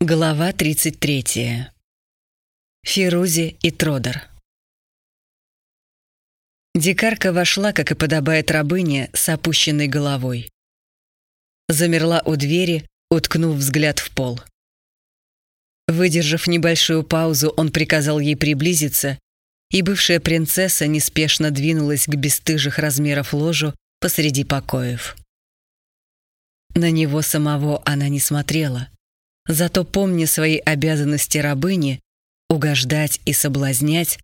Глава 33. Фирузи и Тродер. Дикарка вошла, как и подобает рабыне, с опущенной головой. Замерла у двери, уткнув взгляд в пол. Выдержав небольшую паузу, он приказал ей приблизиться, и бывшая принцесса неспешно двинулась к бесстыжих размеров ложу посреди покоев. На него самого она не смотрела — Зато, помня свои обязанности рабыни, угождать и соблазнять,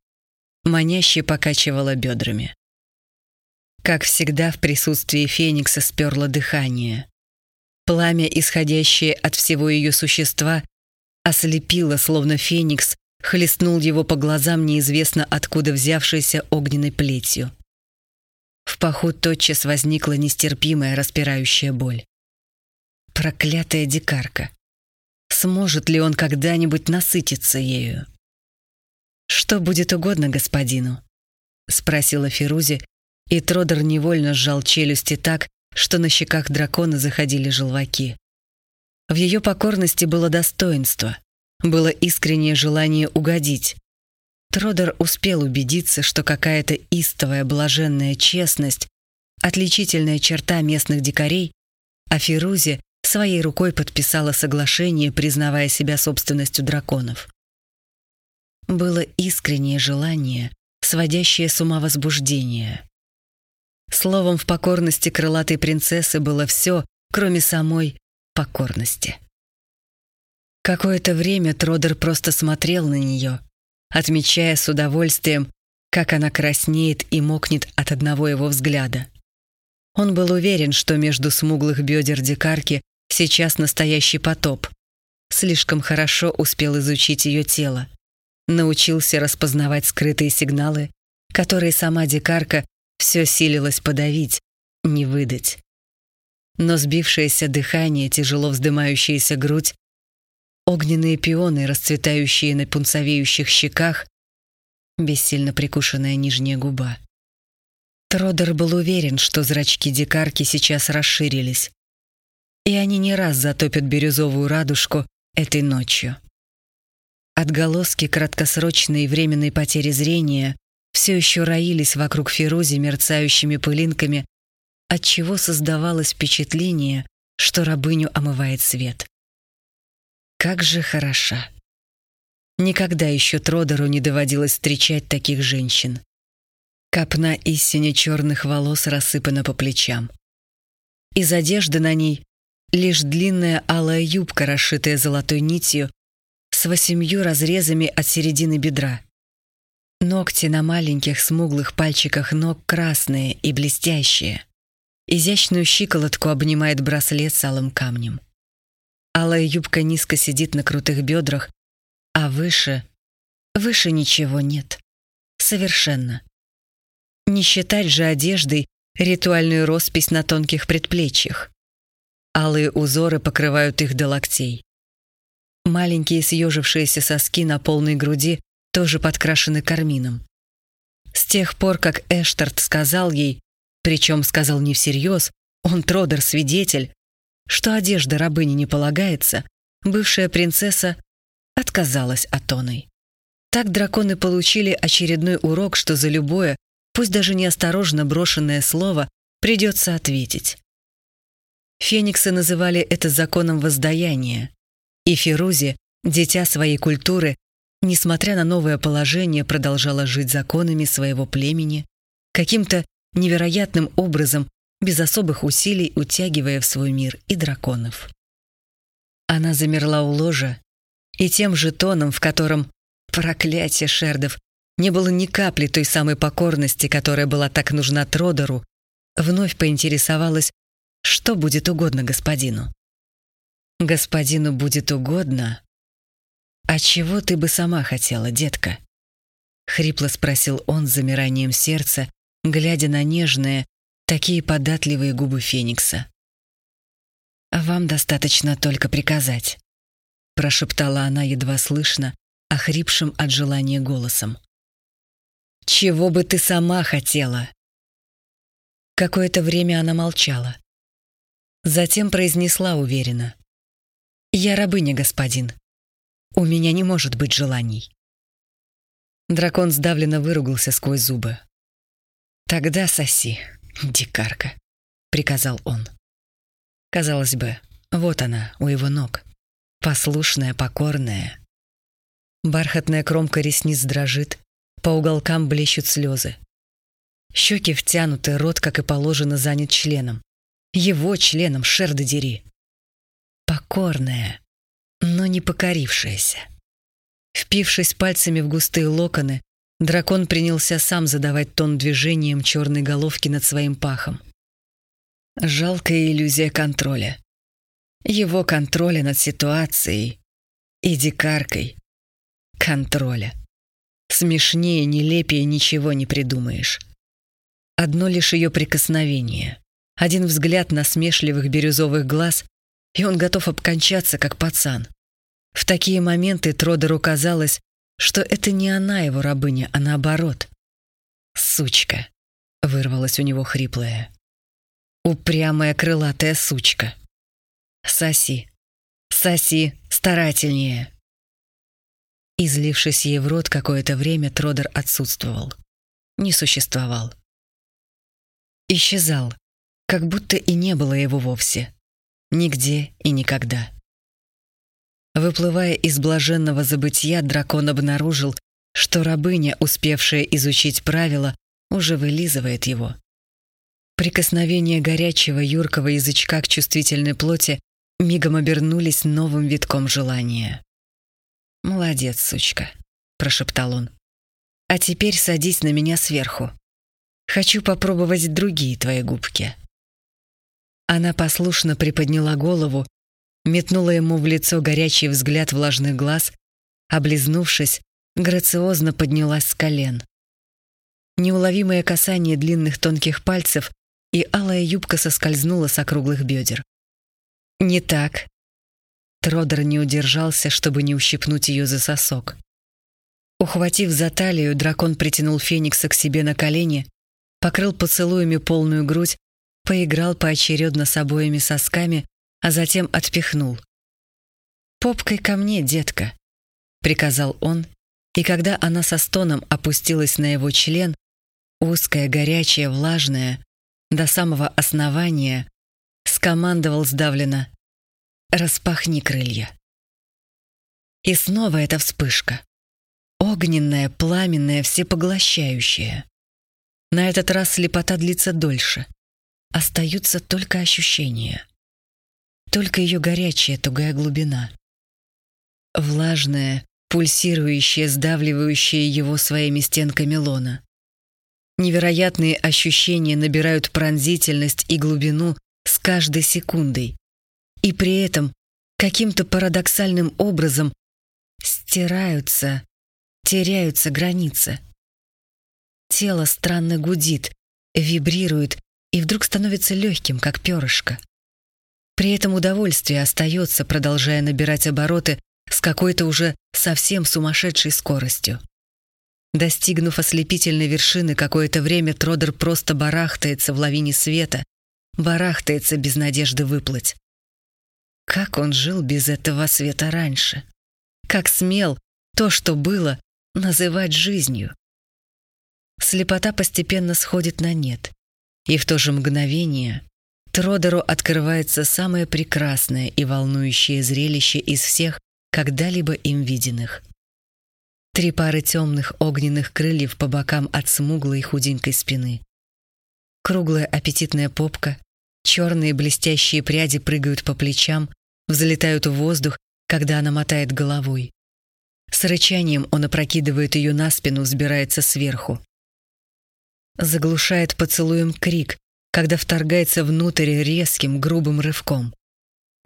маняще покачивала бедрами. Как всегда, в присутствии Феникса сперло дыхание. Пламя, исходящее от всего ее существа, ослепило, словно Феникс хлестнул его по глазам неизвестно откуда взявшейся огненной плетью. В паху тотчас возникла нестерпимая распирающая боль. Проклятая дикарка. Сможет ли он когда-нибудь насытиться ею? «Что будет угодно господину?» — спросила Фирузи, и Тродер невольно сжал челюсти так, что на щеках дракона заходили желваки. В ее покорности было достоинство, было искреннее желание угодить. Тродер успел убедиться, что какая-то истовая блаженная честность — отличительная черта местных дикарей, а Фирузе своей рукой подписала соглашение, признавая себя собственностью драконов. Было искреннее желание, сводящее с ума возбуждение. Словом, в покорности крылатой принцессы было все, кроме самой покорности. Какое-то время Тродер просто смотрел на нее, отмечая с удовольствием, как она краснеет и мокнет от одного его взгляда. Он был уверен, что между смуглых бедер дикарки Сейчас настоящий потоп. Слишком хорошо успел изучить ее тело. Научился распознавать скрытые сигналы, которые сама дикарка все силилась подавить, не выдать. Но сбившееся дыхание, тяжело вздымающаяся грудь, огненные пионы, расцветающие на пунцовеющих щеках, бессильно прикушенная нижняя губа. Тродер был уверен, что зрачки дикарки сейчас расширились, и они не раз затопят бирюзовую радужку этой ночью. Отголоски краткосрочной и временной потери зрения все еще роились вокруг Фирузи мерцающими пылинками, отчего создавалось впечатление, что рабыню омывает свет. Как же хороша! Никогда еще Тродору не доводилось встречать таких женщин. Копна из сине-черных волос рассыпана по плечам. Из одежды на ней Лишь длинная алая юбка, расшитая золотой нитью, с восемью разрезами от середины бедра. Ногти на маленьких смуглых пальчиках ног красные и блестящие. Изящную щиколотку обнимает браслет с алым камнем. Алая юбка низко сидит на крутых бедрах, а выше... Выше ничего нет. Совершенно. Не считать же одеждой ритуальную роспись на тонких предплечьях. Алые узоры покрывают их до локтей. Маленькие съежившиеся соски на полной груди тоже подкрашены кармином. С тех пор, как Эштарт сказал ей, причем сказал не всерьез, он Тродер свидетель, что одежда рабыни не полагается, бывшая принцесса отказалась от Тоной. Так драконы получили очередной урок, что за любое, пусть даже неосторожно брошенное слово, придется ответить. Фениксы называли это законом воздаяния. И Фирузи, дитя своей культуры, несмотря на новое положение, продолжала жить законами своего племени, каким-то невероятным образом, без особых усилий утягивая в свой мир и драконов. Она замерла у ложа, и тем же тоном, в котором, проклятие Шердов, не было ни капли той самой покорности, которая была так нужна Тродору, вновь поинтересовалась, что будет угодно господину. Господину будет угодно. А чего ты бы сама хотела, детка? Хрипло спросил он с замиранием сердца, глядя на нежные, такие податливые губы Феникса. «Вам достаточно только приказать», — прошептала она едва слышно, охрипшим от желания голосом. «Чего бы ты сама хотела?» Какое-то время она молчала. Затем произнесла уверенно. «Я рабыня, господин. У меня не может быть желаний. Дракон сдавленно выругался сквозь зубы. «Тогда соси, дикарка», — приказал он. Казалось бы, вот она, у его ног. Послушная, покорная. Бархатная кромка ресниц дрожит, по уголкам блещут слезы. Щеки втянуты, рот, как и положено, занят членом. Его членом, шерды дери. Покорная, но не покорившаяся. Впившись пальцами в густые локоны, дракон принялся сам задавать тон движением черной головки над своим пахом. Жалкая иллюзия контроля. Его контроля над ситуацией и дикаркой. Контроля. Смешнее, нелепее ничего не придумаешь. Одно лишь ее прикосновение. Один взгляд насмешливых бирюзовых глаз, и он готов обкончаться, как пацан. В такие моменты Тродеру казалось, что это не она его рабыня, а наоборот. «Сучка», — вырвалась у него хриплая. «Упрямая крылатая сучка». «Соси, соси, старательнее». Излившись ей в рот какое-то время, Тродер отсутствовал. Не существовал. Исчезал, как будто и не было его вовсе. Нигде и никогда. Выплывая из блаженного забытия, дракон обнаружил, что рабыня, успевшая изучить правила, уже вылизывает его. Прикосновение горячего юркого язычка к чувствительной плоти мигом обернулись новым витком желания. «Молодец, сучка», — прошептал он. «А теперь садись на меня сверху. Хочу попробовать другие твои губки». Она послушно приподняла голову, метнула ему в лицо горячий взгляд влажных глаз, облизнувшись, грациозно поднялась с колен. Неуловимое касание длинных тонких пальцев, и алая юбка соскользнула с округлых бедер. «Не так». Тродер не удержался, чтобы не ущипнуть ее за сосок. Ухватив за талию, дракон притянул Феникса к себе на колени, покрыл поцелуями полную грудь, поиграл поочередно с обоими сосками, а затем отпихнул. «Попкой ко мне, детка», — приказал он, и когда она со стоном опустилась на его член, узкая, горячая, влажная, до самого основания, скомандовал сдавленно «Распахни крылья». И снова эта вспышка. Огненная, пламенная, всепоглощающая. На этот раз слепота длится дольше. Остаются только ощущения только ее горячая тугая глубина. Влажная, пульсирующая, сдавливающая его своими стенками лона. Невероятные ощущения набирают пронзительность и глубину с каждой секундой. И при этом каким-то парадоксальным образом стираются, теряются границы. Тело странно гудит, вибрирует и вдруг становится легким, как перышко. При этом удовольствие остается, продолжая набирать обороты с какой-то уже совсем сумасшедшей скоростью. Достигнув ослепительной вершины, какое-то время Тродер просто барахтается в лавине света, барахтается без надежды выплыть. Как он жил без этого света раньше? Как смел то, что было, называть жизнью? Слепота постепенно сходит на нет, и в то же мгновение Тродеру открывается самое прекрасное и волнующее зрелище из всех, когда-либо им виденных. Три пары темных огненных крыльев по бокам от смуглой худенькой спины. Круглая аппетитная попка, черные блестящие пряди прыгают по плечам, взлетают в воздух, когда она мотает головой. С рычанием он опрокидывает ее на спину, взбирается сверху. Заглушает поцелуем крик, когда вторгается внутрь резким, грубым рывком.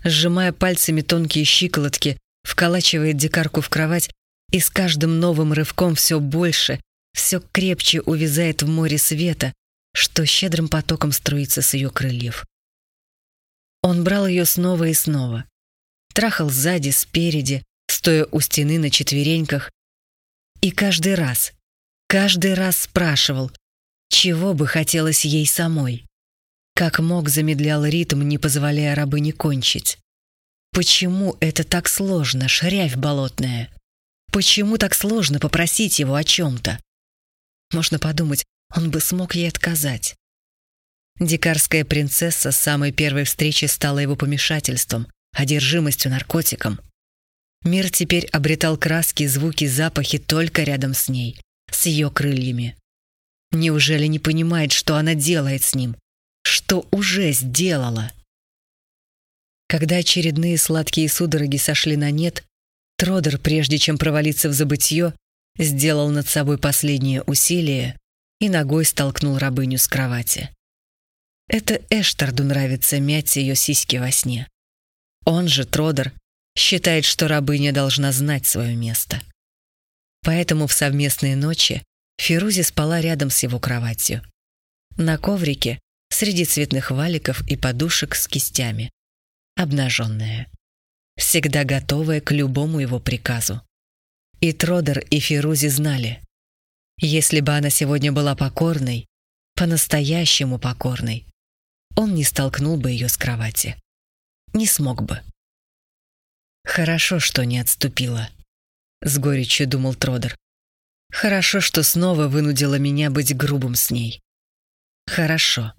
Сжимая пальцами тонкие щиколотки, вколачивает дикарку в кровать и с каждым новым рывком все больше, все крепче увязает в море света, что щедрым потоком струится с ее крыльев. Он брал ее снова и снова. Трахал сзади, спереди, стоя у стены на четвереньках. И каждый раз, каждый раз спрашивал, чего бы хотелось ей самой. Как мог, замедлял ритм, не позволяя рабыне кончить. Почему это так сложно, шрявь болотная? Почему так сложно попросить его о чем-то? Можно подумать, он бы смог ей отказать. Дикарская принцесса с самой первой встречи стала его помешательством, одержимостью наркотиком. Мир теперь обретал краски, звуки, запахи только рядом с ней, с ее крыльями. Неужели не понимает, что она делает с ним? Что уже сделала? Когда очередные сладкие судороги сошли на нет, Тродер, прежде чем провалиться в забытье, сделал над собой последнее усилие и ногой столкнул рабыню с кровати. Это Эштарду нравится мять ее сиськи во сне. Он же, Тродер, считает, что рабыня должна знать свое место. Поэтому в совместные ночи Фирузи спала рядом с его кроватью. На коврике, среди цветных валиков и подушек с кистями. Обнаженная всегда готовая к любому его приказу. И Тродер, и Фирузи знали, если бы она сегодня была покорной, по-настоящему покорной, он не столкнул бы ее с кровати. Не смог бы. «Хорошо, что не отступила», — с горечью думал Тродер. «Хорошо, что снова вынудила меня быть грубым с ней. Хорошо,